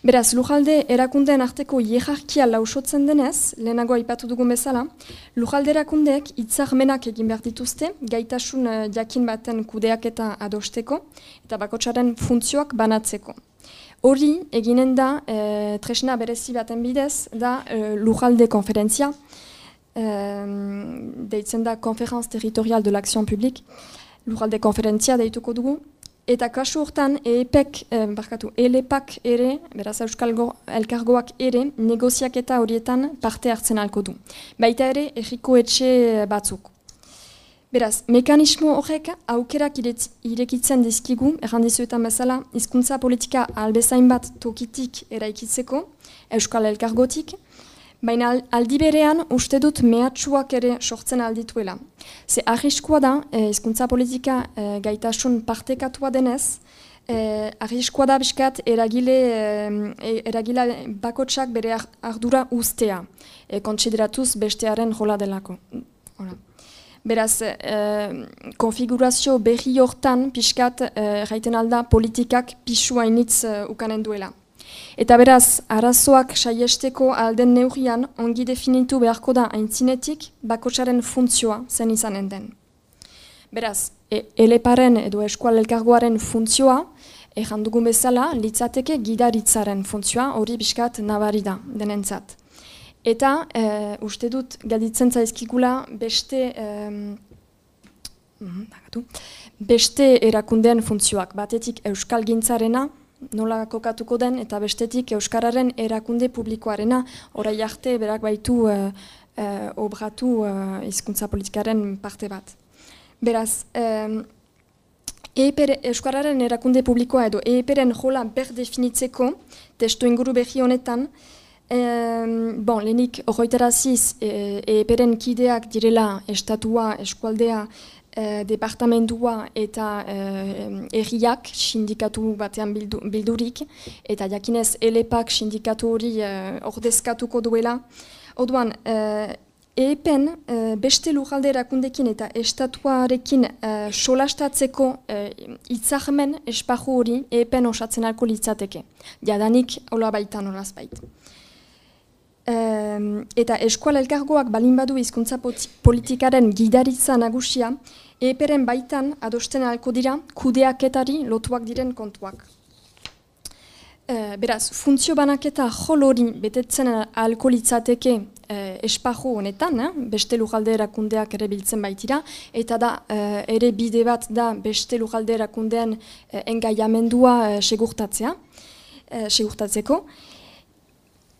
Beraz, lujalde erakundeen arteko hierarkia lausotzen denez, lehenago aipatu dugun bezala, lujalde erakundeek itzarmenak egin behar dituzte, gaitasun uh, jakin baten kudeak eta adosteko, eta bakotsaren funtzioak banatzeko. Hori, eginen da, e, tresna berezi baten bidez, da e, lujalde konferentzia, e, deitzen da Konferenz Territorial de l'Action Publique, lujalde konferentzia deituko dugu, Eta kasu hortan, EPEK, eh, barkatu, ELEPAK ere, beraz Euskal Elkargoak ere, negoziak eta horietan parte hartzen alko du. Baita ere, erriko etxe batzuk. Beraz, mekanismo horrek aukerak irekitzen dizkigu, errandizuetan bezala, hizkuntza politika albezain bat tokitik eraikitzeko, Euskal Elkargotik, Baina aldi berean uste dut mehatxuak ere sortzen aldituela. Ze arriskua da, eh, politika eh, gaitasun partekatua denez, eh, arriskua da biskat eragile, eh, eragile bakotsak bere ardura ustea, eh, kontsideratuz bestearen jola delako. Hora. Beraz, eh, konfigurazio berri hortan pixkat eh, jaiten alda politikak pisua initz eh, ukanen duela. Eta beraz, arazoak saiesteko alden neurian ongi definitu beharko da aintzinetik bakotsaren funtzioa zen izanen den. Beraz, e, eleparen edo eskual elkargoaren funtzioa, ejan dugun bezala, litzateke gidaritzaren funtzioa hori biskat nabari da denentzat. Eta, e, uste dut, gaditzen zaizkigula beste... E, beste erakundeen funtzioak, batetik euskal gintzarena, nola kokatuko den eta bestetik Euskararen erakunde publikoarena orai arte berak baitu uh, uh, obratu uh, izkuntza politikaren parte bat. Beraz, um, EIPR, Euskararen erakunde publikoa edo EIPRen jola ber definitzeko testu inguru behi honetan bon, lehenik, horretaraziz, e, eperen kideak direla estatua, eskualdea, e, departamentua eta e, erriak sindikatu batean bildu, bildurik, eta jakinez elepak sindikatu hori e, ordezkatuko duela. Oduan, e, Epen, e, beste lujalde eta estatuarekin e, solastatzeko e, itzahmen espaju hori epen osatzen alko litzateke. Jadanik, hola baita nolaz baita. eta eskuala elkargoak balin badu hizkuntza politikaren gidaritza nagusia, eperen baitan adosten alko dira kudeaketari lotuak diren kontuak. E, beraz, funtzio banaketa jol hori betetzen alkoholitzateke e, espajo honetan, eh? beste lujalde erakundeak ere biltzen baitira, eta da e, ere bide bat da beste lujalde erakundean e, engaiamendua segurtatzea, segurtatzeko.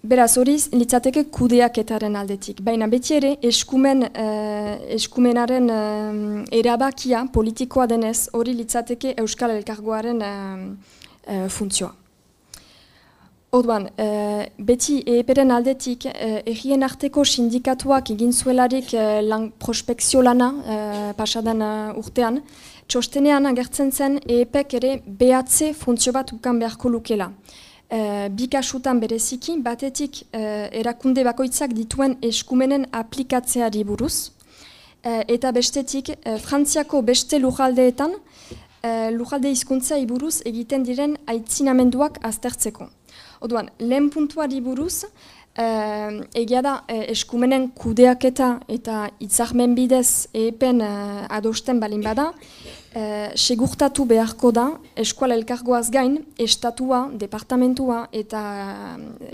Beraz, hori litzateke kudeaketaren aldetik. Baina beti ere eskumen, eskumenaren erabakia politikoa denez hori litzateke Euskal Elkargoaren funtzioa. Orduan, e, beti EPEren aldetik e, errien arteko sindikatuak egin zuelarik e, lan prospekzio lana e, pasadan urtean, txostenean agertzen zen EPEk ere behatze funtzio bat ukan beharko lukela. E, Bikasutan bereziki, batetik erakunde bakoitzak dituen eskumenen aplikatzeari buruz, eta bestetik, frantziako beste lujaldeetan, e, lujalde hizkuntza iburuz egiten diren aitzinamenduak aztertzeko. Oduan, lehen puntuari buruz, eh, egia da eh, eskumenen kudeaketa eta itzahmen bidez epen eh, adosten balin bada, eh, segurtatu beharko da eskual elkargoaz gain, estatua, departamentua eta,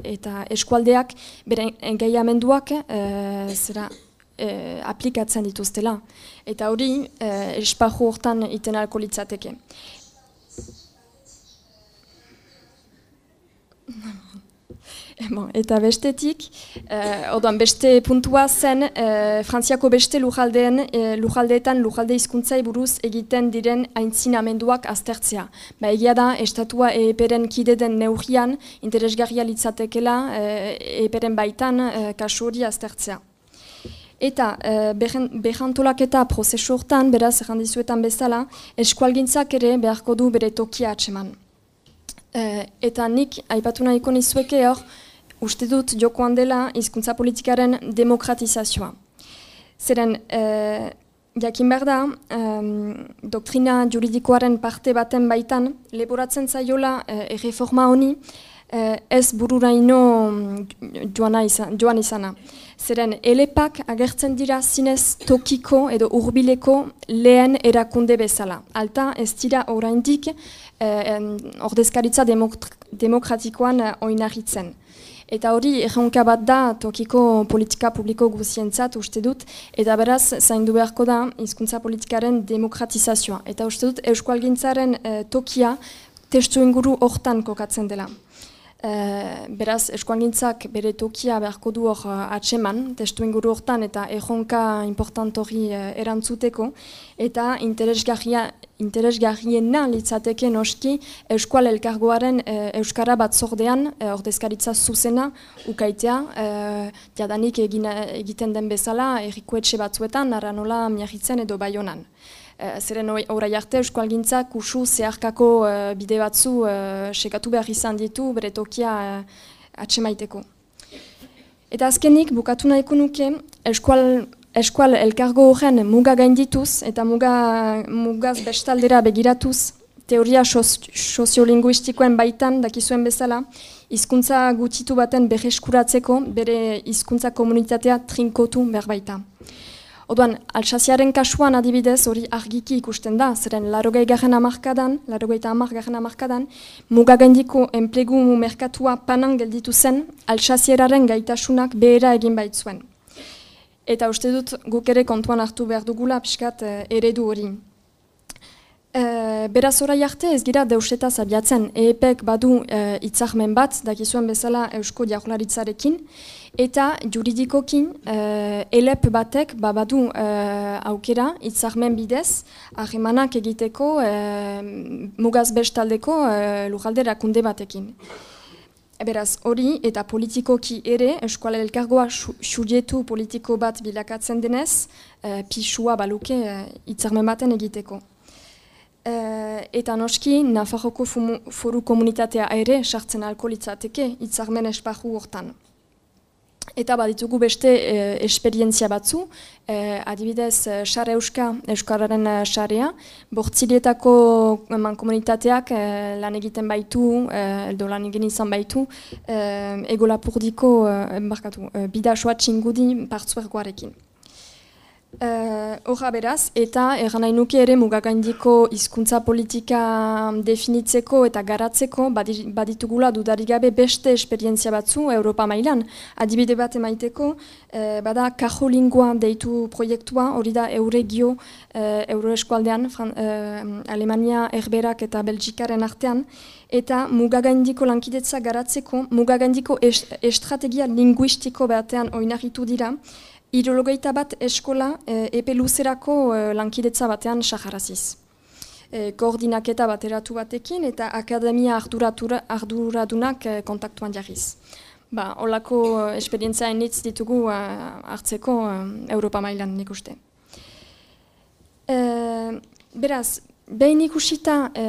eta eskualdeak bere engaiamenduak eh, zera eh, aplikatzen dituztela. Eta hori, eh, espaju hortan iten alko litzateke. (laughs) Bon, eta bestetik, eh, odoan beste puntua zen, eh, Frantziako beste lujaldeen, eh, lujaldeetan lujalde hizkuntzai buruz egiten diren aintzinamenduak aztertzea. Ba, egia da, estatua eperen kide den neurian, interesgarria litzatekela eh, eperen baitan eh, kasu hori aztertzea. Eta eh, behantolak eta prozesu hortan, beraz, errandizuetan bezala, eskualgintzak ere beharko du bere tokia atseman. Eh, eta nik, aipatu nahiko nizueke hor, uste dut jokoan dela hizkuntza politikaren demokratizazioa. Zeren, eh, jakin behar da, doktrina juridikoaren parte baten baitan, leporatzen zaiola eh, erreforma honi, eh, ez bururaino mm, joan izana. Zeren, elepak agertzen dira zinez tokiko edo urbileko lehen erakunde bezala. Alta, ez dira oraindik eh, ordezkaritza demokratikoan eh, oinarritzen. Eta hori erronka bat da tokiko politika publiko guzientzat uste dut, eta beraz zaindu beharko da hizkuntza politikaren demokratizazioa. Eta uste dut Euskalgintzaren e, tokia testu inguru hortan kokatzen dela. E, beraz, eskuangintzak bere tokia beharko du hor uh, atseman, testu inguru hortan eta erronka important hori uh, erantzuteko, eta interesgarriena litzateke noski Euskal Elkargoaren uh, Euskara bat zordean, uh, ordezkaritza zuzena, ukaitea, uh, jadanik egiten den bezala, errikoetxe batzuetan, narranola miagitzen edo baionan. Uh, zeren horai arte Euskal Gintzak usu zeharkako uh, bide batzu uh, sekatu behar izan ditu bere tokia uh, atsemaiteko. Eta azkenik, bukatu nahiko nuke, Euskal, Euskal Elkargo horren muga gaindituz eta muga, mugaz bestaldera begiratuz teoria soziolinguistikoen baitan dakizuen bezala, hizkuntza gutitu baten berreskuratzeko bere hizkuntza komunitatea trinkotu behar baita. Oduan, Alsaziaren kasuan adibidez hori argiki ikusten da, zeren larogei garen amarkadan, larogei eta amar garen amarkadan, mugagandiko enplegu merkatua panan gelditu zen, Alsazieraren gaitasunak behera egin baitzuen. Eta uste dut guk ere kontuan hartu behar dugula pixkat eh, eredu hori. E, beraz orai arte ez gira deuseta zabiatzen, EEPek badu e, itzahmen bat, dakizuen bezala Eusko Diakularitzarekin, eta juridikokin e, elep batek ba, badu e, aukera itzahmen bidez, ahemanak egiteko e, mugaz bestaldeko e, lujalde rakunde batekin. Beraz, hori eta politikoki ere, eskuala elkargoa subjetu politiko bat bilakatzen denez, e, pisua baluke e, itzarmen baten egiteko. E, eta noski, Nafarroko foru komunitatea ere sartzen alko litzateke itzarmen esparru hortan. Eta baditugu beste e, esperientzia batzu, e, adibidez, Sare Euska, Euskararen Sarea, bortzilietako eman komunitateak e, lan egiten baitu, e, edo lan egin izan baitu, e, egolapurdiko, e, embarkatu, e, bidasoa txingudi partzuergoarekin. Horra uh, beraz, eta erran nuke ere mugagaindiko hizkuntza politika definitzeko eta garatzeko baditugula dudarik gabe beste esperientzia batzu Europa mailan. Adibide bat emaiteko, uh, bada kajolingoa deitu proiektua, hori da euregio uh, euroeskualdean, uh, Alemania, Erberak eta Belgikaren artean, eta mugagaindiko lankidetza garatzeko, mugagaindiko estrategia linguistiko batean oinarritu dira, Irologeita bat eskola e, epe luzerako e, lankidetza batean saharaziz. E, koordinaketa bateratu batekin eta akademia arduradunak e, kontaktuan jarriz. Ba, olako esperientzia enitz ditugu e, hartzeko e, Europa mailan nik uste. E, beraz, behin ikusita e,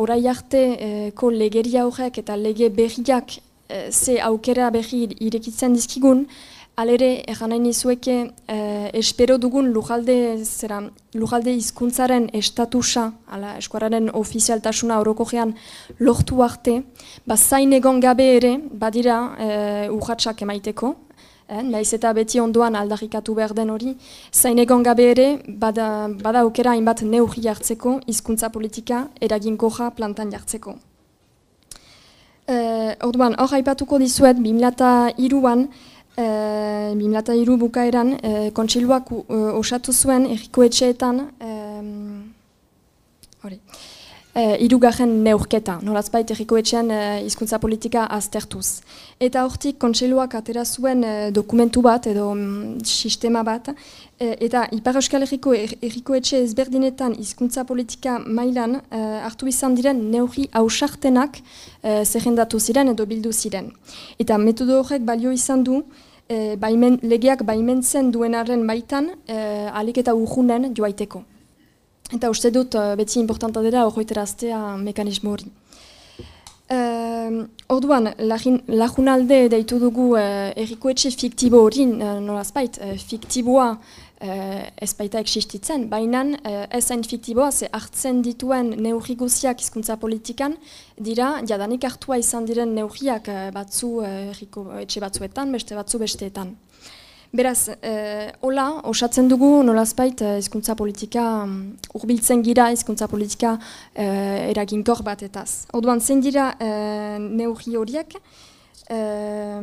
orai arteko legeria horrek eta lege berriak e, ze aukera berri irekitzen dizkigun, Alere, egan nahi eh, espero dugun lujalde, zera, lujalde izkuntzaren estatusa, ala, eskuararen ofizialtasuna horoko gean, lohtu arte, ba, zain egon gabe ere, badira, eh, urratxak emaiteko, eh, nahiz eta beti ondoan aldarrikatu behar den hori, zain egon gabe ere, bada, bada okera hainbat neurri hartzeko, hizkuntza politika eraginkoja plantan jartzeko. Eh, orduan, hor haipatuko dizuet, 2002an, e, 2002 bukaeran, e, kontsiluak e, osatu zuen erriko etxeetan, e, hori, e, irugarren neurketa, norazbait erriko etxean e, politika aztertuz. Eta hortik kontsiluak atera zuen e, dokumentu bat edo mm, sistema bat, e, eta Ipar Euskal Herriko erriko etxe ezberdinetan hizkuntza politika mailan e, hartu izan diren neurri hausartenak e, zerrendatu ziren edo bildu ziren. Eta metodo horrek balio izan du, e, baimen, legeak baimentzen duenaren baitan e, alik eta urgunen joaiteko. Eta uste dut e, beti importanta dela horretaraztea mekanismo hori. E, orduan, lagunalde deitu dugu e, errikoetxe fiktibo hori, e, nolazpait, e, fiktiboa eh, ez baita existitzen, baina eh, ez hain fiktiboa, ze hartzen dituen neurri guziak hizkuntza politikan, dira, jadanik hartua izan diren neurriak eh, batzu eh, etxe batzuetan, beste batzu besteetan. Beraz, eh, hola, osatzen dugu nolazpait eh, hizkuntza politika um, urbiltzen gira hizkuntza politika eh, eraginkor batetaz. Orduan, zein dira eh, neurri horiek, eh,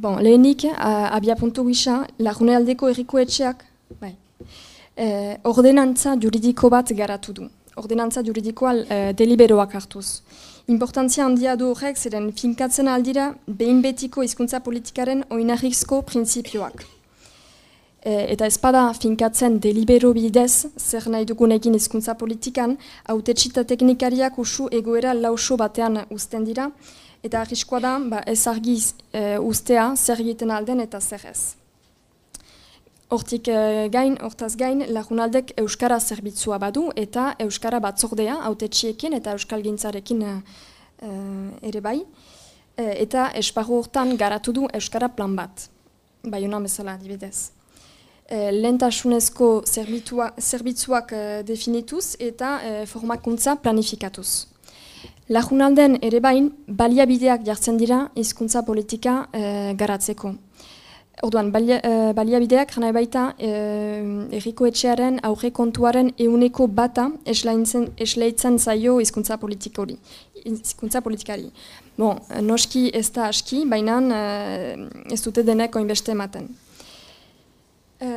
Bon, lehenik, abia puntu gisa, lagune aldeko erriko etxeak, bai, e, ordenantza juridiko bat garatu du. Ordenantza juridikoa e, deliberoak hartuz. Importantzia handia du horrek, ziren finkatzen aldira, behin betiko hizkuntza politikaren oinarrizko prinsipioak. E, eta espada finkatzen delibero bidez, zer nahi dugun egin hizkuntza politikan, haute teknikariak usu egoera lauso batean uzten dira, eta arriskoa da ba, ez argiz e, ustea zer egiten alden eta zer ez. Hortik e, gain, hortaz gain, lagunaldek Euskara zerbitzua badu eta Euskara batzordea, autetxiekin eta Euskal Gintzarekin e, ere bai. E, eta esparru hortan garatu du Euskara plan bat, bai hona bezala dibidez. E, lentasunezko zerbitzuak e, definituz eta e, formakuntza planifikatuz. Lajunalden ere bain, baliabideak jartzen dira hizkuntza politika e, garatzeko. Orduan, balia, e, baliabideak jana baita e, erriko etxearen aurre kontuaren euneko bata esleitzen zaio hizkuntza politikori. Hizkuntza politikari. Bon, noski ez da aski, baina ez dute deneko inbeste ematen. E,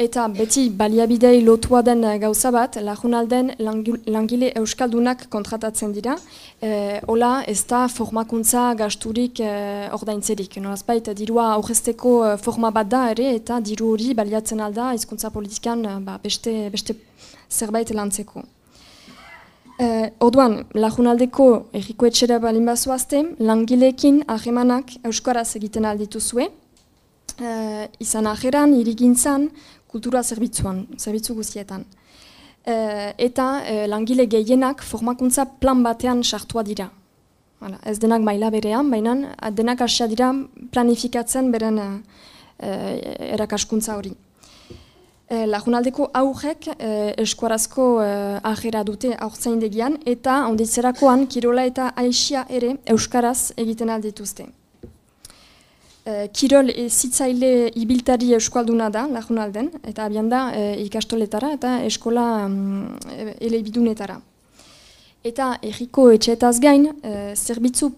Eta beti baliabidei lotua den eh, gauza bat, lagunalden langile euskaldunak kontratatzen dira. E, ola ez da formakuntza gasturik e, ordaintzerik. No, azbait, dirua aurrezteko forma bat da ere eta diru hori baliatzen alda hizkuntza politikan ba, beste, beste zerbait lantzeko. Uh, Orduan, lagunaldeko erriko etxera balin bazoazte, langileekin ahemanak Euskaraz egiten alditu zuen. Uh, izan ajeran, irigintzan, kultura zerbitzuan, zerbitzu guztietan. Uh, eta uh, langile gehienak formakuntza plan batean sartua dira. Hala, ez denak maila berean, baina denak asia dira planifikatzen beren uh, erakaskuntza hori. E, Lagunaldeko aurrek e, eskuarazko e, ahera dute aurtzaindegian eta onditzerakoan kirola eta aixia ere euskaraz egiten aldituzte. E, kirol zitzaile ibiltari euskalduna da lagunalden eta abian da e, ikastoletara eta eskola mm, elebidunetara. Eta erriko etxetaz gain, e, zerbitzu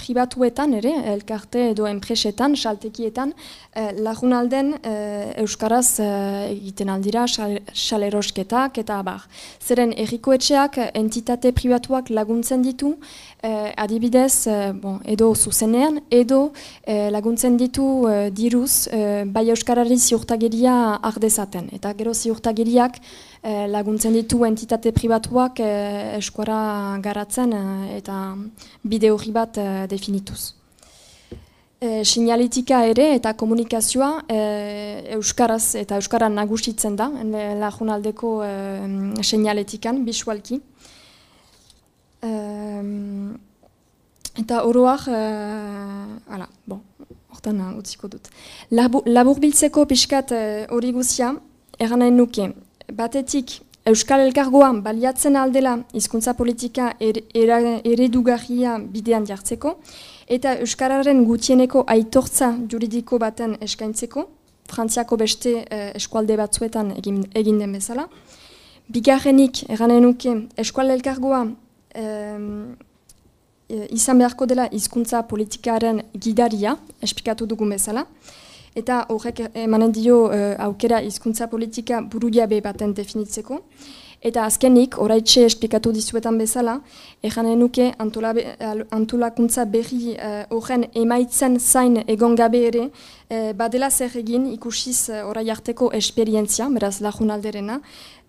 pribatuetan ere, elkarte edo enpresetan, saltekietan, e, lagunalden e, Euskaraz e, egiten aldira, salerosketak eta abar. Zeren erriko etxeak entitate pribatuak laguntzen ditu, e, adibidez, e, bon, edo zuzenean, edo e, laguntzen ditu e, diruz, e, bai Euskarari ziurtageria ardezaten. Eta gero ziurtageriak, Eh, laguntzen ditu entitate pribatuak eh, eskuara garatzen eh, eta bide hori bat eh, definituz. Eh, Sinalitika ere eta komunikazioa eh, Euskaraz eta Euskara nagusitzen da, lagunaldeko eh, sinaletikan, bisualki. Eh, eta oroak, eh, ala, bon, hortan utziko dut. Labur biltzeko pixkat hori eh, guzia, nahi nuke, batetik Euskal Elkargoan baliatzen aldela hizkuntza politika er, eredugarria bidean jartzeko, eta Euskararen gutieneko aitortza juridiko baten eskaintzeko, Frantziako beste eh, eskualde batzuetan egin, egin den bezala. Bigarrenik, eranen nuke, Eskual Elkargoa eh, izan beharko dela hizkuntza politikaren gidaria, esplikatu dugun bezala, eta horrek emanen dio uh, aukera hizkuntza politika buru jabe baten definitzeko. Eta azkenik, oraitxe esplikatu dizuetan bezala, erranen nuke antolakuntza berri uh, horren emaitzen zain egon gabe ere, uh, badela zer egin ikusiz uh, orai harteko esperientzia, beraz lagun alderena,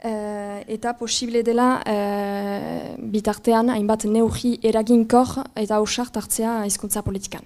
eta posible dela uh, bitartean hainbat neurri eraginkor eta hausart hartzea hizkuntza politikan.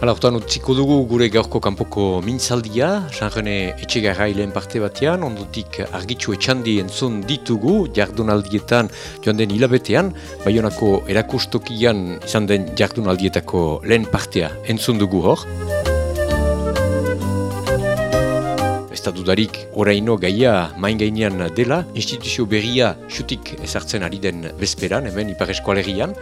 Hala, hortan utziko dugu gure gaurko kanpoko mintzaldia, sanjene etxegarra hilen parte batean, ondutik argitxu etxandi entzun ditugu, jardunaldietan joan den hilabetean, baionako erakustokian izan den jardunaldietako lehen partea entzun dugu hor. Ez da dudarik oraino gaia main gainean dela, instituzio berria xutik ezartzen ari den bezperan, hemen ipar eskualerian,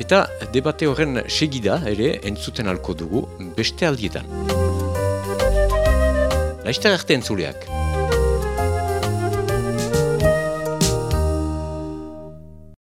Eta debate horren segida ere entzuten alko dugu beste aldietan. Laizte arte entzuleak.